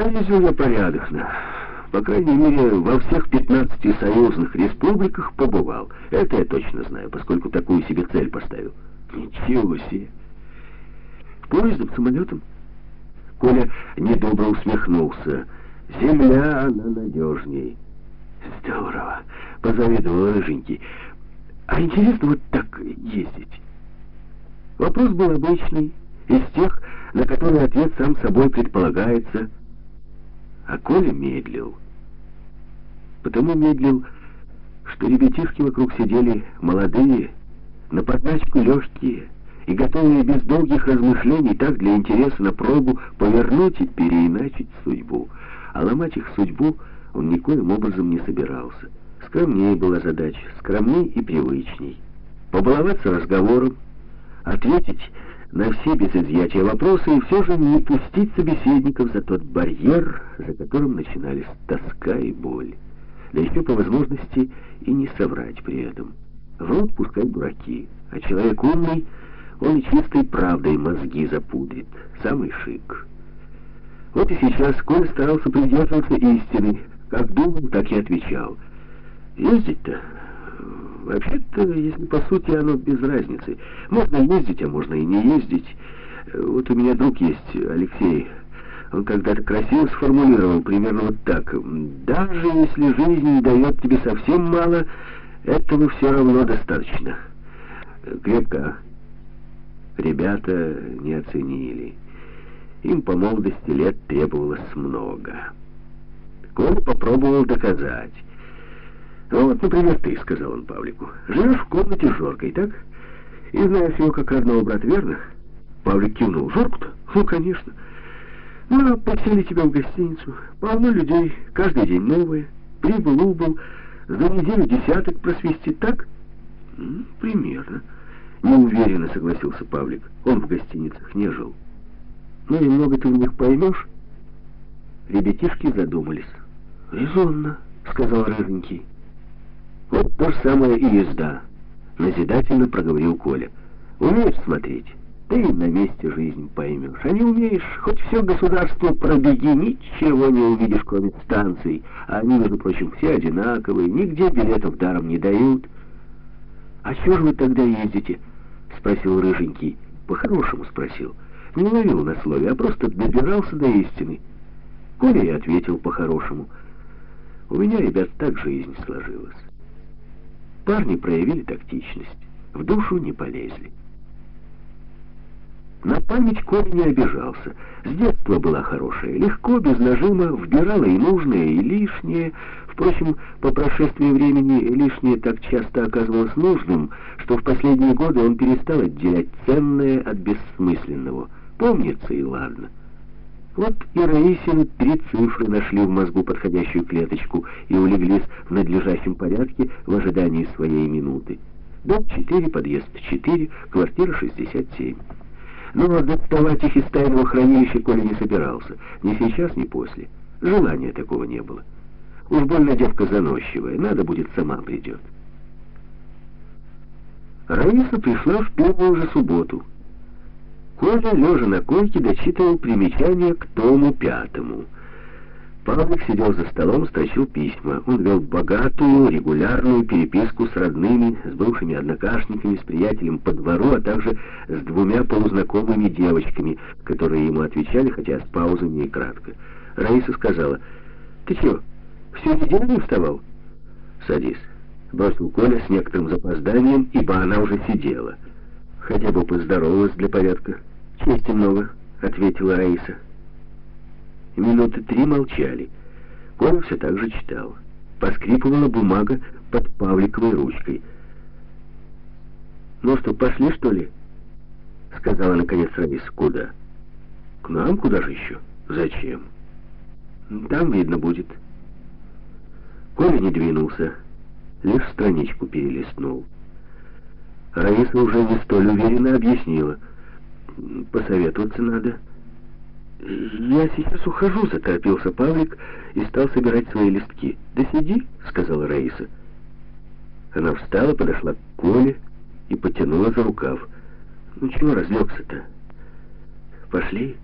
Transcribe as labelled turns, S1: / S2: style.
S1: Да, ездил я порядочно. По крайней мере, во всех 15 союзных республиках побывал. Это я точно знаю, поскольку такую себе цель поставил. Ничего себе. Поездом, самолетом? Коля недобро усмехнулся. Земля, она надежней. Здорово, позавидовал Рыженький. А интересно вот так ездить? Вопрос был обычный, из тех, на которые ответ сам собой предполагается. А Коля медлил. Потому медлил, что ребятишки вокруг сидели молодые, на подначку легкие, и готовые без долгих размышлений так для интереса на пробу повернуть и переиначить судьбу. А ломать их судьбу он никоим образом не собирался. Скромнее была задача, скромней и привычней. Побаловаться разговором, ответить на все без изъятия вопросы и все же не пустить собеседников за тот барьер, за которым начинались тоска и боль. Да еще по возможности и не соврать при этом. Врут пускай дураки, а человек умный, он и чистой правдой мозги запудрит. Самый шик. Вот и сейчас Коля старался придерживаться истины. Как думал, так и отвечал. Ездить-то... Вообще-то, если по сути, оно без разницы. Можно ездить, а можно и не ездить. Вот у меня друг есть, Алексей. Он когда-то красиво сформулировал примерно вот так. Даже если жизнь дает тебе совсем мало, этого все равно достаточно. Крепко, Ребята не оценили. Им по молодости лет требовалось много. Коля попробовал доказать. «Ну вот, например, ты, — сказал он Павлику, — живешь в комнате с Жоркой, так? И знаешь его как родного брата, верно?» Павлик кивнул. «Жорку-то? Ну, конечно. Ну, а посели тебя в гостиницу. Полно людей, каждый день новые. Прибыл, убыл. За неделю десяток просвистит, так?» «Примерно». Неуверенно согласился Павлик. Он в гостиницах не жил. Ну и много ты в них поймешь? Ребятишки задумались. Резонно, сказал Рыженький. Вот то же самое и езда. Назидательно проговорил Коля. Умеешь смотреть? Ты на месте жизнь поймешь. А не умеешь, хоть все государство пробеги, ничего не увидишь, кроме станций. А они, между прочим, все одинаковые, нигде билетов даром не дают. А чего же вы тогда ездите? Спросил Рыженький. По-хорошему спросил. Не ловил на слове, а просто добирался до истины. Коля и ответил по-хорошему. У меня, ребят, так жизнь сложилась. Парни проявили тактичность, в душу не полезли. На память Коля не обижался. С детства была хорошая, легко, без нажима, вбирала и нужное, и лишнее. Впрочем, по прошествии времени лишнее так часто оказывалось нужным, что в последние годы он перестал отделять ценное от бессмысленного. Помнится и ладно. Вот и Раисины три цифры нашли в мозгу подходящую клеточку и улеглись в надлежащем порядке в ожидании своей минуты. Дом 4, подъезд 4, квартира 67. Но доставать их из тайного хранилища Коля не собирался. Ни сейчас, ни после. Желания такого не было. Уж больно девка заносчивая. Надо будет, сама придет. Раиса пришла в первую же субботу. Коля, лежа на койке, дочитывал примечания к тому пятому — Павлик сидел за столом, строчил письма. Он вел богатую, регулярную переписку с родными, с бывшими однокашниками, с приятелем по двору, а также с двумя полузнакомыми девочками, которые ему отвечали, хотя с паузами и кратко. Раиса сказала, «Ты что, всю неделю не вставал?» «Садись», — бросил Коля с некоторым запозданием, ибо она уже сидела. «Хотя бы поздоровалась для порядка». «Чести много», — ответила Раиса. Минуты три молчали. Коля все так же читал. Поскрипывала бумага под Павликовой ручкой. «Ну что, пошли, что ли?» Сказала, наконец, Равис. «Куда?» «К нам? Куда же еще?» «Зачем?» «Там видно будет». Коля не двинулся, лишь страничку перелистнул. Раиса уже не столь уверенно объяснила. «Посоветоваться надо». «Я сейчас ухожу», — заторопился Павлик и стал собирать свои листки. «Да сиди», — сказала Раиса. Она встала, подошла к Коле и потянула за рукав. «Ну чего разлегся-то? Пошли».